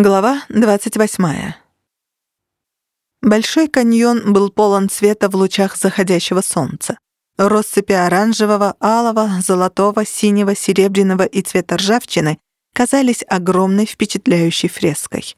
Глава 28. Большой каньон был полон света в лучах заходящего солнца. Россыпи оранжевого, алого, золотого, синего, серебряного и цвета ржавчины казались огромной впечатляющей фреской.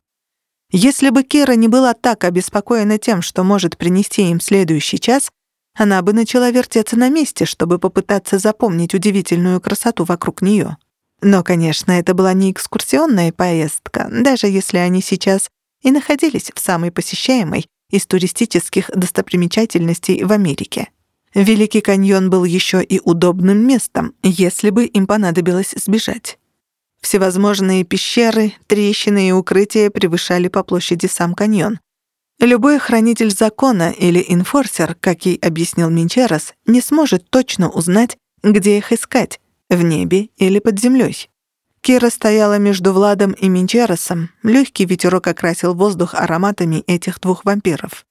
Если бы Кира не была так обеспокоена тем, что может принести им следующий час, она бы начала вертеться на месте, чтобы попытаться запомнить удивительную красоту вокруг нее. Но, конечно, это была не экскурсионная поездка, даже если они сейчас и находились в самой посещаемой из туристических достопримечательностей в Америке. Великий каньон был еще и удобным местом, если бы им понадобилось сбежать. Всевозможные пещеры, трещины и укрытия превышали по площади сам каньон. Любой хранитель закона или инфорсер, как ей объяснил Минчерос, не сможет точно узнать, где их искать, в небе или под землей. Кира стояла между Владом и Минчеросом. Легкий ветерок окрасил воздух ароматами этих двух вампиров.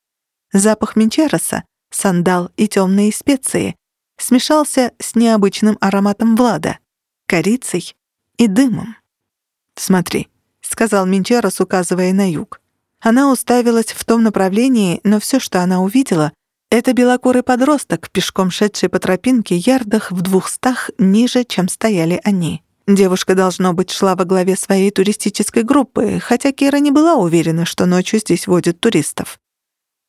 Запах Минчероса, сандал и темные специи смешался с необычным ароматом Влада, корицей и дымом. «Смотри», — сказал Минчерос, указывая на юг. Она уставилась в том направлении, но все, что она увидела, это белокурый подросток, пешком шедший по тропинке, ярдах в двухстах ниже, чем стояли они. Девушка, должно быть, шла во главе своей туристической группы, хотя Кира не была уверена, что ночью здесь водят туристов.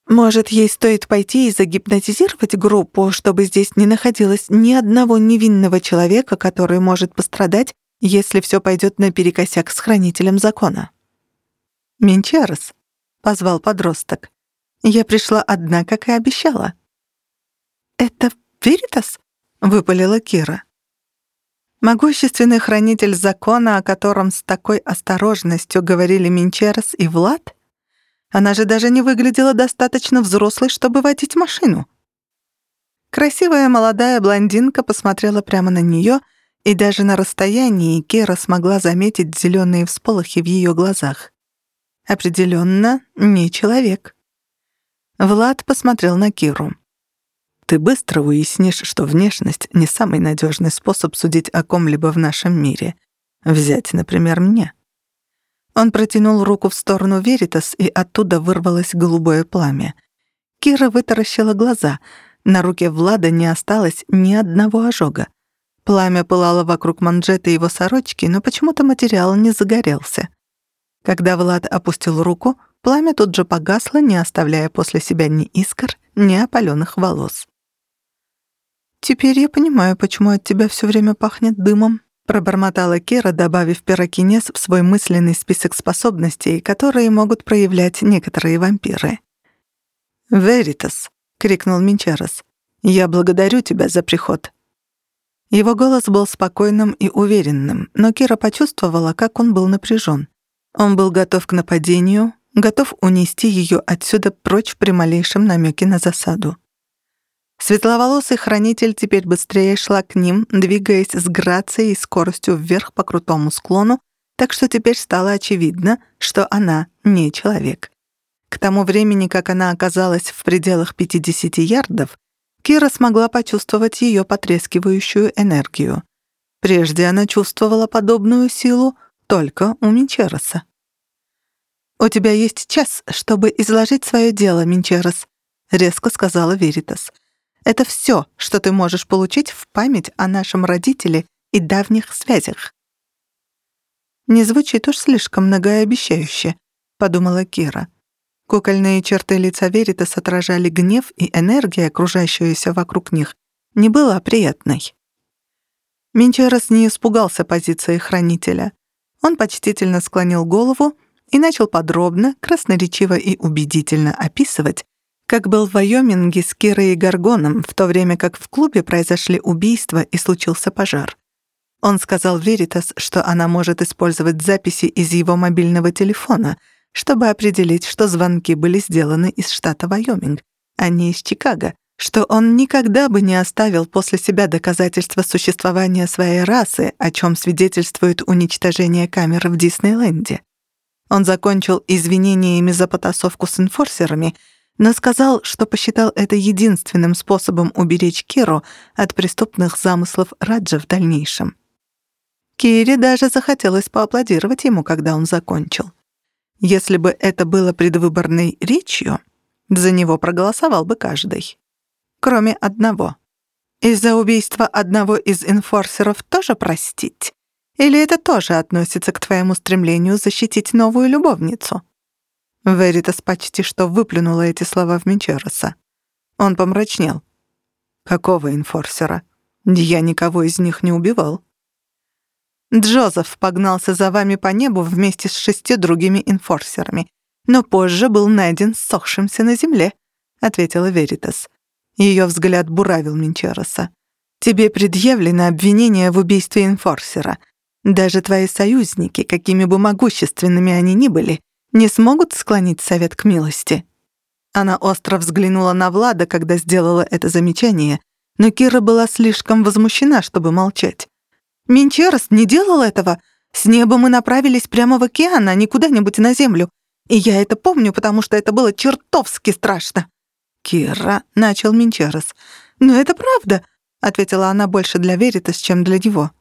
Может, ей стоит пойти и загипнотизировать группу, чтобы здесь не находилось ни одного невинного человека, который может пострадать, если все пойдет наперекосяк с хранителем закона. «Менчарес», — позвал подросток. Я пришла одна, как и обещала». «Это Веритас?» — выпалила Кира. Могущественный хранитель закона, о котором с такой осторожностью говорили Минчерес и Влад? Она же даже не выглядела достаточно взрослой, чтобы водить машину. Красивая молодая блондинка посмотрела прямо на нее, и даже на расстоянии Кира смогла заметить зеленые всполохи в ее глазах. Определенно, не человек. Влад посмотрел на Киру. «Ты быстро уяснишь, что внешность — не самый надежный способ судить о ком-либо в нашем мире. Взять, например, мне». Он протянул руку в сторону Веритас, и оттуда вырвалось голубое пламя. Кира вытаращила глаза. На руке Влада не осталось ни одного ожога. Пламя пылало вокруг манжеты его сорочки, но почему-то материал не загорелся. Когда Влад опустил руку, Пламя тут же погасло, не оставляя после себя ни искр, ни опалённых волос. «Теперь я понимаю, почему от тебя всё время пахнет дымом», пробормотала Кира, добавив пирокинез в свой мысленный список способностей, которые могут проявлять некоторые вампиры. «Веритас», — крикнул Минчарос, — «я благодарю тебя за приход». Его голос был спокойным и уверенным, но Кира почувствовала, как он был напряжен. Он был готов к нападению, готов унести ее отсюда прочь при малейшем намеке на засаду. Светловолосый хранитель теперь быстрее шла к ним, двигаясь с грацией и скоростью вверх по крутому склону, так что теперь стало очевидно, что она не человек. К тому времени, как она оказалась в пределах 50 ярдов, Кира смогла почувствовать ее потрескивающую энергию. Прежде она чувствовала подобную силу только у Минчероса. «У тебя есть час, чтобы изложить свое дело, Минчерос», — резко сказала Веритас. «Это все, что ты можешь получить в память о нашем родителе и давних связях». «Не звучит уж слишком многообещающе», — подумала Кира. Кукольные черты лица Веритас отражали гнев, и энергия, окружающаяся вокруг них, не была приятной. Минчерос не испугался позиции хранителя. Он почтительно склонил голову и начал подробно, красноречиво и убедительно описывать, как был в Вайоминге с Кирой и Гаргоном, в то время как в клубе произошли убийства и случился пожар. Он сказал Веритас, что она может использовать записи из его мобильного телефона, чтобы определить, что звонки были сделаны из штата Вайоминг, а не из Чикаго, что он никогда бы не оставил после себя доказательства существования своей расы, о чем свидетельствует уничтожение камеры в Диснейленде. Он закончил извинениями за потасовку с инфорсерами, но сказал, что посчитал это единственным способом уберечь Киру от преступных замыслов Раджа в дальнейшем. Кире даже захотелось поаплодировать ему, когда он закончил. Если бы это было предвыборной речью, за него проголосовал бы каждый. Кроме одного. Из-за убийства одного из инфорсеров тоже простить? Или это тоже относится к твоему стремлению защитить новую любовницу?» Веритас почти что выплюнула эти слова в Минчероса. Он помрачнел. «Какого инфорсера? Я никого из них не убивал». Джозеф погнался за вами по небу вместе с шестью другими инфорсерами, но позже был найден сохшимся на земле», — ответила Веритас. Ее взгляд буравил Минчероса. «Тебе предъявлено обвинение в убийстве инфорсера. Даже твои союзники, какими бы могущественными они ни были, не смогут склонить совет к милости». Она остро взглянула на Влада, когда сделала это замечание, но Кира была слишком возмущена, чтобы молчать. Минчерос не делал этого. С неба мы направились прямо в океан, а не куда-нибудь на землю. И я это помню, потому что это было чертовски страшно». «Кира», — начал Минчерос. «Но это правда», — ответила она больше для Веритас, чем для него.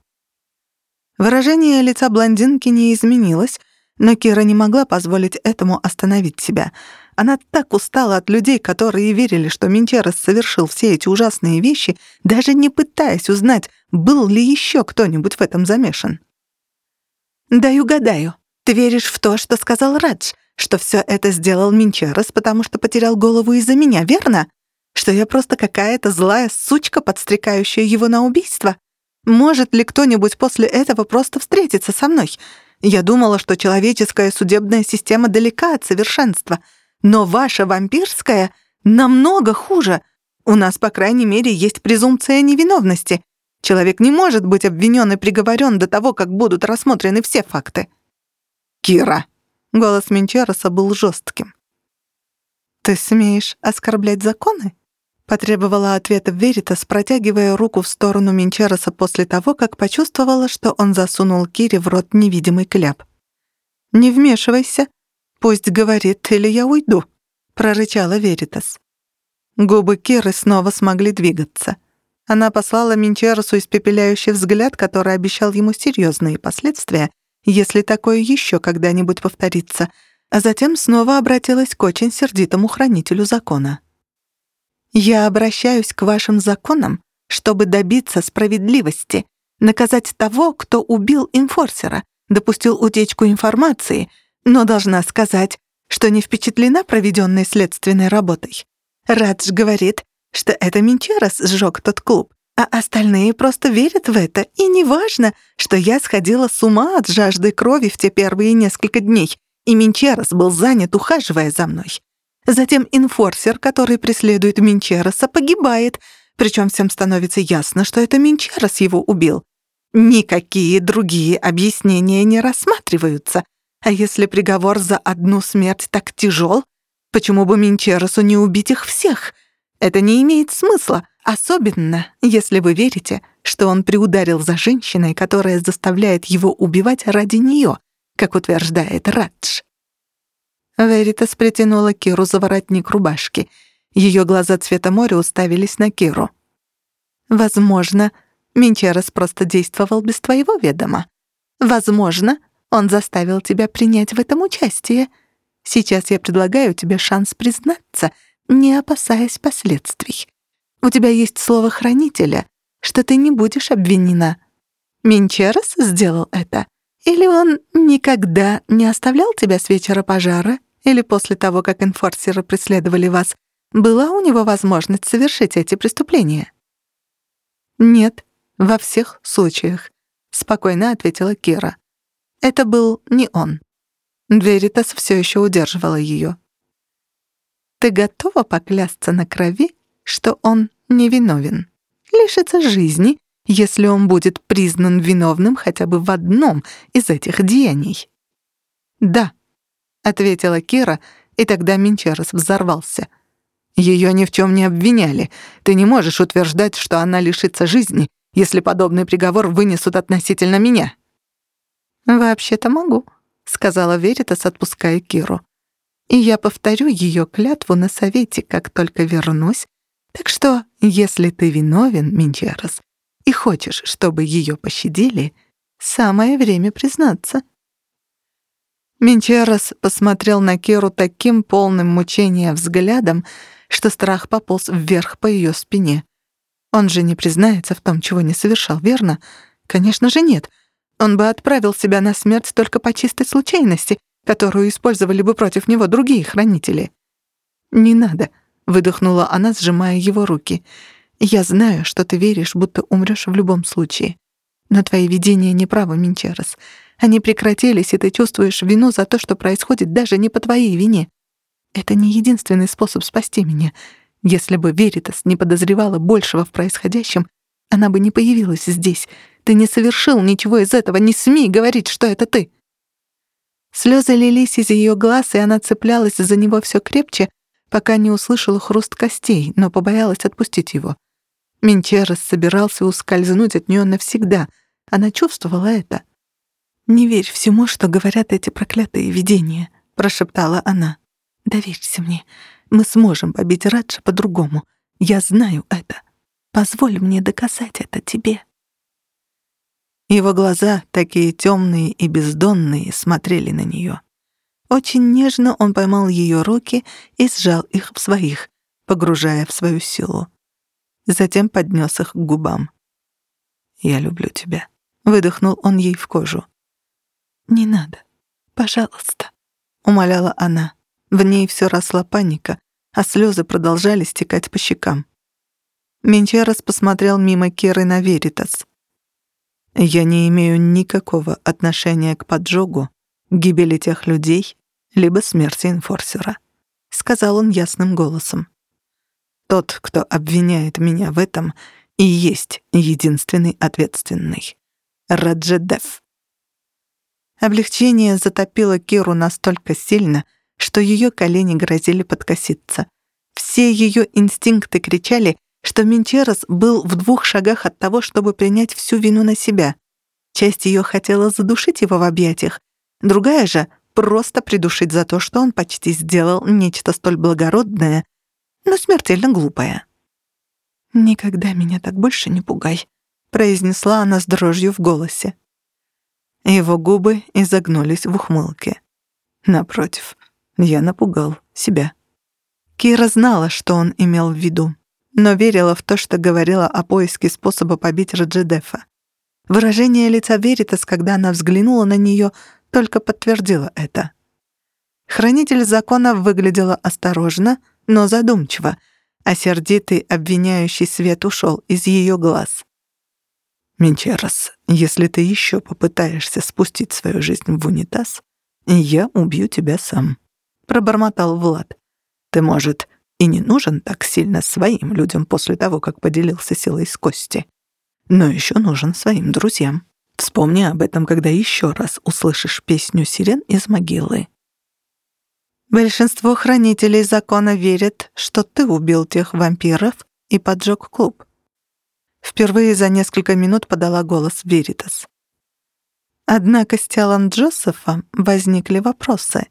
Выражение лица блондинки не изменилось, но Кира не могла позволить этому остановить себя. Она так устала от людей, которые верили, что Минчерос совершил все эти ужасные вещи, даже не пытаясь узнать, был ли еще кто-нибудь в этом замешан. «Дай угадаю. Ты веришь в то, что сказал Радж, что все это сделал Минчерос, потому что потерял голову из-за меня, верно? Что я просто какая-то злая сучка, подстрекающая его на убийство? Может ли кто-нибудь после этого просто встретиться со мной? Я думала, что человеческая судебная система далека от совершенства, но ваша вампирская намного хуже. У нас, по крайней мере, есть презумпция невиновности. Человек не может быть обвинен и приговорен до того, как будут рассмотрены все факты. «Кира!» — голос Менчероса был жестким. «Ты смеешь оскорблять законы?» — потребовала ответа Веритас, протягивая руку в сторону Менчероса после того, как почувствовала, что он засунул Кире в рот невидимый кляп. «Не вмешивайся. Пусть говорит, или я уйду», — прорычала Веритас. Губы Киры снова смогли двигаться — она послала Минчеросу испепеляющий взгляд, который обещал ему серьезные последствия, если такое еще когда-нибудь повторится, а затем снова обратилась к очень сердитому хранителю закона. «Я обращаюсь к вашим законам, чтобы добиться справедливости, наказать того, кто убил инфорсера, допустил утечку информации, но должна сказать, что не впечатлена проведенной следственной работой. Радж говорит, что это Минчерос сжег тот клуб, а остальные просто верят в это, и неважно, что я сходила с ума от жажды крови в те первые несколько дней, и Минчерос был занят, ухаживая за мной. Затем инфорсер, который преследует Минчероса, погибает, причем всем становится ясно, что это Минчерос его убил. Никакие другие объяснения не рассматриваются. А если приговор за одну смерть так тяжел, почему бы Минчеросу не убить их всех — это не имеет смысла, особенно если вы верите, что он приударил за женщиной, которая заставляет его убивать ради нее, как утверждает Радж. Веритас притянула Киру за воротник рубашки. Ее глаза цвета моря уставились на Киру. «Возможно, Минчерос просто действовал без твоего ведома. Возможно, он заставил тебя принять в этом участие. Сейчас я предлагаю тебе шанс признаться — не опасаясь последствий. У тебя есть слово хранителя, что ты не будешь обвинена. Минчерос сделал это? Или он никогда не оставлял тебя с вечера пожара? Или после того, как инфорсеры преследовали вас, была у него возможность совершить эти преступления? Нет, во всех случаях, спокойно ответила Кира. Это был не он. Веритас все еще удерживала ее. Ты готова поклясться на крови, что он невиновен? Лишится жизни, если он будет признан виновным хотя бы в одном из этих деяний?» «Да», — ответила Кира, и тогда Минчерос взорвался. «Ее ни в чем не обвиняли. Ты не можешь утверждать, что она лишится жизни, если подобный приговор вынесут относительно меня». «Вообще-то могу», — сказала Веритас, отпуская Киру и я повторю ее клятву на совете, как только вернусь. Так что, если ты виновен, Минчерос, и хочешь, чтобы ее пощадили, самое время признаться». Менчерос посмотрел на Киру таким полным мучения взглядом, что страх пополз вверх по ее спине. Он же не признается в том, чего не совершал, верно? Конечно же нет. Он бы отправил себя на смерть только по чистой случайности, которую использовали бы против него другие хранители. «Не надо», — выдохнула она, сжимая его руки. «Я знаю, что ты веришь, будто умрёшь в любом случае. Но твои видения неправы, Минчерос. Они прекратились, и ты чувствуешь вину за то, что происходит даже не по твоей вине. Это не единственный способ спасти меня. Если бы Веритас не подозревала большего в происходящем, она бы не появилась здесь. Ты не совершил ничего из этого, не смей говорить, что это ты. Слезы лились из ее глаз, и она цеплялась за него все крепче, пока не услышала хруст костей, но побоялась отпустить его. Минчерос собирался ускользнуть от нее навсегда. Она чувствовала это. «Не верь всему, что говорят эти проклятые видения», — прошептала она. «Доверься мне. Мы сможем побить Раджа по-другому. Я знаю это. Позволь мне доказать это тебе». Его глаза, такие темные и бездонные, смотрели на нее. Очень нежно он поймал ее руки и сжал их в своих, погружая в свою силу. Затем поднес их к губам. «Я люблю тебя», — выдохнул он ей в кожу. «Не надо. Пожалуйста», — умоляла она. В ней все росла паника, а слезы продолжали стекать по щекам. Менчерос посмотрел мимо Керы на Веритас. «Я не имею никакого отношения к поджогу, гибели тех людей, либо смерти инфорсера», — сказал он ясным голосом. «Тот, кто обвиняет меня в этом, и есть единственный ответственный. Раджедев». Облегчение затопило Киру настолько сильно, что ее колени грозили подкоситься. Все ее инстинкты кричали, что Минчерос был в двух шагах от того, чтобы принять всю вину на себя. Часть ее хотела задушить его в объятиях, другая же — просто придушить за то, что он почти сделал нечто столь благородное, но смертельно глупое. «Никогда меня так больше не пугай», — произнесла она с дрожью в голосе. Его губы изогнулись в ухмылке. Напротив, я напугал себя. Кира знала, что он имел в виду, но верила в то, что говорила о поиске способа побить Раджедефа. Выражение лица Веритас, когда она взглянула на нее, только подтвердило это. Хранитель закона выглядела осторожно, но задумчиво, а сердитый обвиняющий свет ушел из ее глаз. Менчерос, если ты еще попытаешься спустить свою жизнь в унитаз, я убью тебя сам», — пробормотал Влад. «Ты, может, и не нужен так сильно своим людям после того, как поделился силой с Кости, но еще нужен своим друзьям. Вспомни об этом, когда еще раз услышишь песню сирен из могилы». Большинство хранителей закона верят, что ты убил тех вампиров и поджег клуб. Впервые за несколько минут подала голос Веритас. Однако с телом Джозефа возникли вопросы.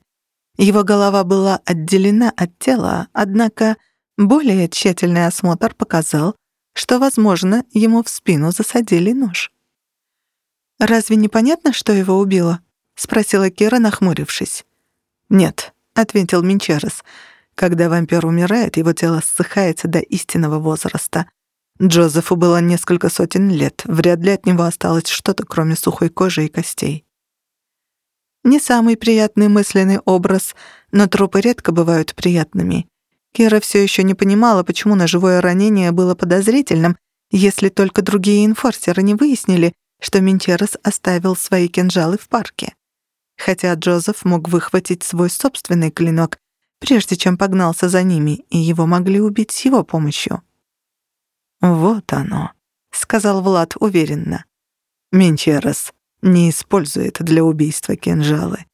Его голова была отделена от тела, однако более тщательный осмотр показал, что, возможно, ему в спину засадили нож. «Разве не понятно, что его убило?» — спросила Кира, нахмурившись. «Нет», — ответил Минчерес. «Когда вампир умирает, его тело ссыхается до истинного возраста. Джозефу было несколько сотен лет, вряд ли от него осталось что-то, кроме сухой кожи и костей. Не самый приятный мысленный образ, но трупы редко бывают приятными. Кира все еще не понимала, почему ножевое ранение было подозрительным, если только другие инфорсеры не выяснили, что Минчерес оставил свои кинжалы в парке. Хотя Джозеф мог выхватить свой собственный клинок, прежде чем погнался за ними, и его могли убить с его помощью. «Вот оно», — сказал Влад уверенно. «Менчерос не использует для убийства кинжалы.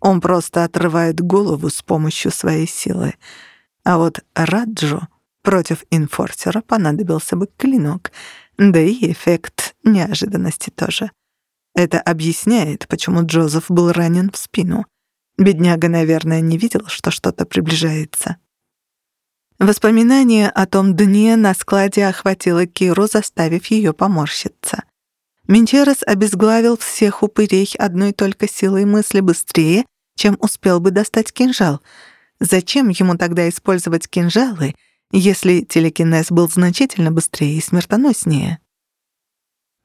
Он просто отрывает голову с помощью своей силы. А вот Раджу против инфорсера понадобился бы клинок, да и эффект неожиданности тоже. Это объясняет, почему Джозеф был ранен в спину. Бедняга, наверное, не видел, что что-то приближается. Воспоминание о том дне на складе охватило Киру, заставив ее поморщиться. Менчерес обезглавил всех упырей одной только силой мысли быстрее, чем успел бы достать кинжал. Зачем ему тогда использовать кинжалы, если телекинез был значительно быстрее и смертоноснее?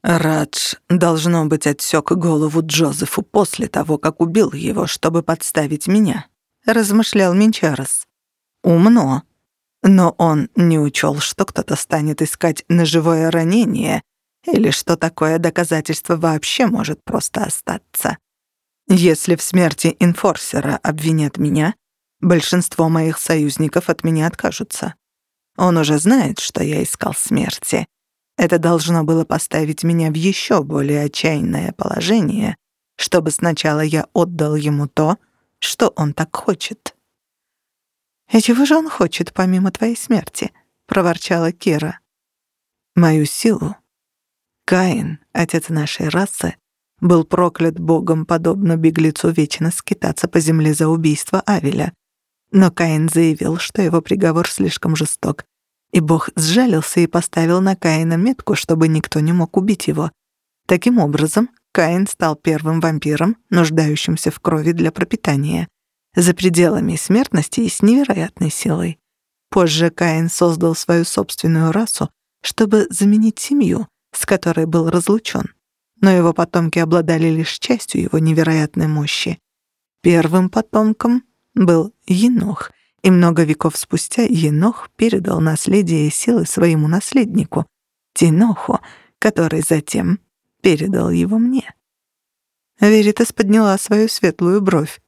Радж, должно быть, отсек голову Джозефу после того, как убил его, чтобы подставить меня, размышлял Минчарес. Умно. Но он не учел, что кто-то станет искать ножевое ранение или что такое доказательство вообще может просто остаться. Если в смерти инфорсера обвинят меня, большинство моих союзников от меня откажутся. Он уже знает, что я искал смерти. Это должно было поставить меня в еще более отчаянное положение, чтобы сначала я отдал ему то, что он так хочет. «И чего же он хочет, помимо твоей смерти?» — проворчала Кира. «Мою силу. Каин, отец нашей расы, был проклят Богом, подобно беглецу вечно скитаться по земле за убийство Авеля. Но Каин заявил, что его приговор слишком жесток, и Бог сжалился и поставил на Каина метку, чтобы никто не мог убить его. Таким образом, Каин стал первым вампиром, нуждающимся в крови для пропитания, за пределами смертности и с невероятной силой. Позже Каин создал свою собственную расу, чтобы заменить семью, с которой был разлучен. Но его потомки обладали лишь частью его невероятной мощи. Первым потомком был Енох, и много веков спустя Енох передал наследие и силы своему наследнику, Тиноху, который затем передал его мне. Веритас подняла свою светлую бровь.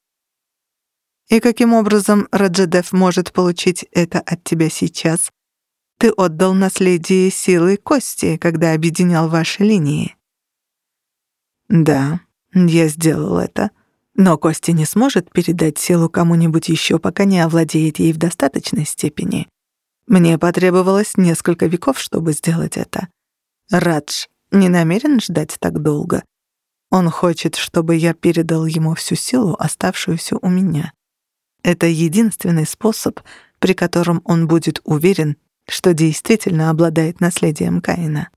«И каким образом Раджадев может получить это от тебя сейчас? Ты отдал наследие силы Кости, когда объединял ваши линии». «Да, я сделал это», но Костя не сможет передать силу кому-нибудь еще, пока не овладеет ей в достаточной степени. Мне потребовалось несколько веков, чтобы сделать это. Радж не намерен ждать так долго. Он хочет, чтобы я передал ему всю силу, оставшуюся у меня. Это единственный способ, при котором он будет уверен, что действительно обладает наследием Каина.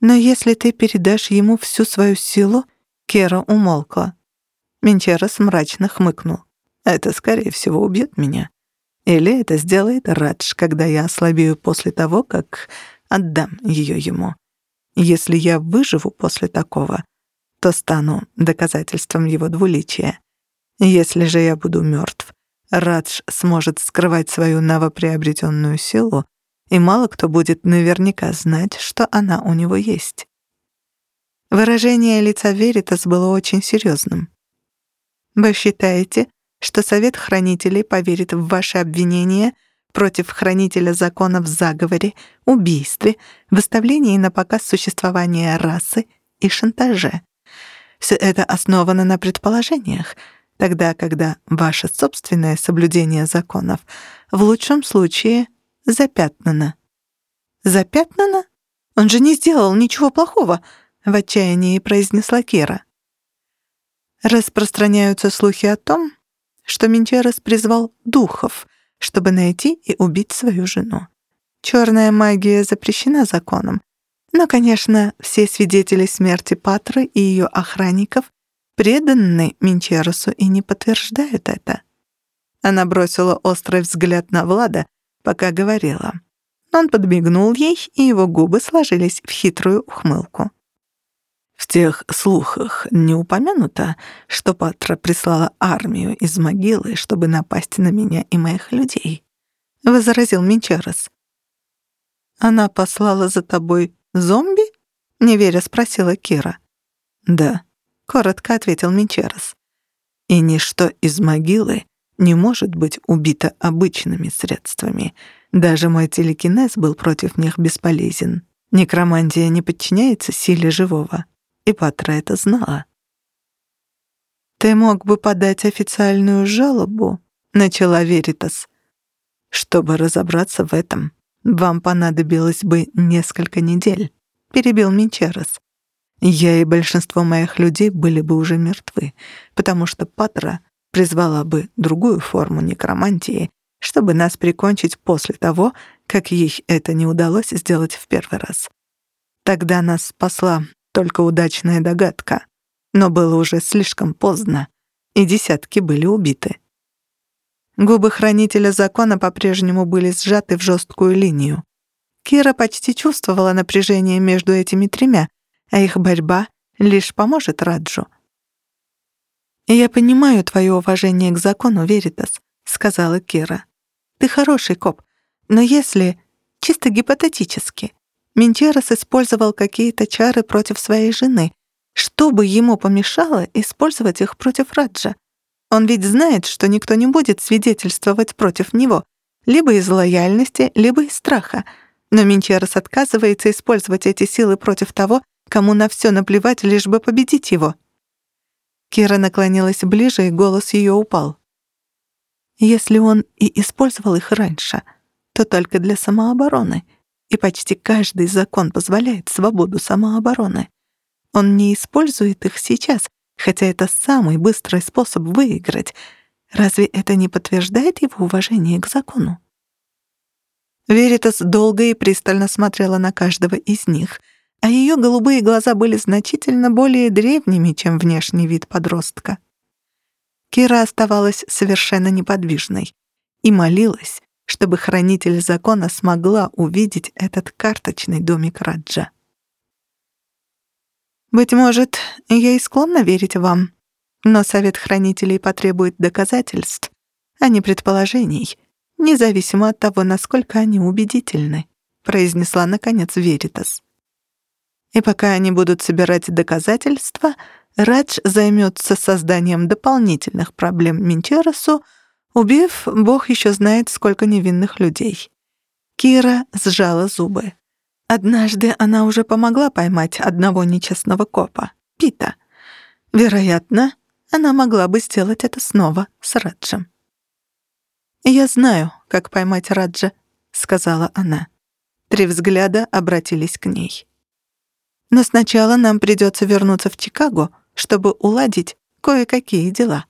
Но если ты передашь ему всю свою силу, Кера умолкла. Менчерос мрачно хмыкнул. «Это, скорее всего, убьет меня. Или это сделает Радж, когда я ослабею после того, как отдам ее ему. Если я выживу после такого, то стану доказательством его двуличия. Если же я буду мертв, Радж сможет скрывать свою новоприобретенную силу, и мало кто будет наверняка знать, что она у него есть». Выражение лица Веритас было очень серьезным. Вы считаете, что Совет Хранителей поверит в ваши обвинения против Хранителя Закона в заговоре, убийстве, выставлении на показ существования расы и шантаже? Все это основано на предположениях, тогда когда ваше собственное соблюдение законов в лучшем случае запятнано. «Запятнано? Он же не сделал ничего плохого», — в отчаянии произнесла Кира. Распространяются слухи о том, что Минчерес призвал духов, чтобы найти и убить свою жену. Черная магия запрещена законом, но, конечно, все свидетели смерти Патры и ее охранников преданы Минчересу и не подтверждают это. Она бросила острый взгляд на Влада, пока говорила. Он подмигнул ей, и его губы сложились в хитрую ухмылку. В тех слухах не упомянуто, что Патра прислала армию из могилы, чтобы напасть на меня и моих людей, — возразил Минчарес. «Она послала за тобой зомби?» — неверя спросила Кира. «Да», — коротко ответил Минчарес. «И ничто из могилы не может быть убито обычными средствами. Даже мой телекинез был против них бесполезен. Некромантия не подчиняется силе живого и Патра это знала. «Ты мог бы подать официальную жалобу», — начала Веритас. «Чтобы разобраться в этом, вам понадобилось бы несколько недель», — перебил Минчерос. «Я и большинство моих людей были бы уже мертвы, потому что Патра призвала бы другую форму некромантии, чтобы нас прикончить после того, как ей это не удалось сделать в первый раз. Тогда нас спасла только удачная догадка. Но было уже слишком поздно. и десятки были убиты. Губы хранителя закона по-прежнему были сжаты в жесткую линию. Кира почти чувствовала напряжение между этими тремя, а их борьба лишь поможет Раджу. «Я понимаю твое уважение к закону, Веритас», — сказала Кира. «Ты хороший коп, но если, чисто гипотетически, Менчерос использовал какие-то чары против своей жены, что бы ему помешало использовать их против Раджа? Он ведь знает, что никто не будет свидетельствовать против него, либо из лояльности, либо из страха. Но Минчерос отказывается использовать эти силы против того, кому на все наплевать, лишь бы победить его. Кира наклонилась ближе, и голос ее упал. Если он и использовал их раньше, то только для самообороны, и почти каждый закон позволяет свободу самообороны. Он не использует их сейчас, хотя это самый быстрый способ выиграть. Разве это не подтверждает его уважение к закону? Веритас долго и пристально смотрела на каждого из них, а ее голубые глаза были значительно более древними, чем внешний вид подростка. Кира оставалась совершенно неподвижной и молилась, чтобы хранитель закона смогла увидеть этот карточный домик Раджа. Быть может, я и склонна верить вам, но Совет Хранителей потребует доказательств, а не предположений, независимо от того, насколько они убедительны», — произнесла, наконец, Веритас. «И пока они будут собирать доказательства, Радж займется созданием дополнительных проблем Минчеросу, убив, бог еще знает, сколько невинных людей». Кира сжала зубы. Однажды она уже помогла поймать одного нечестного копа, Пита. Вероятно, она могла бы сделать это снова с Раджем. «Я знаю, как поймать Раджа», — сказала она. Три взгляда обратились к ней. «Но сначала нам придется вернуться в Чикаго, чтобы уладить кое-какие дела».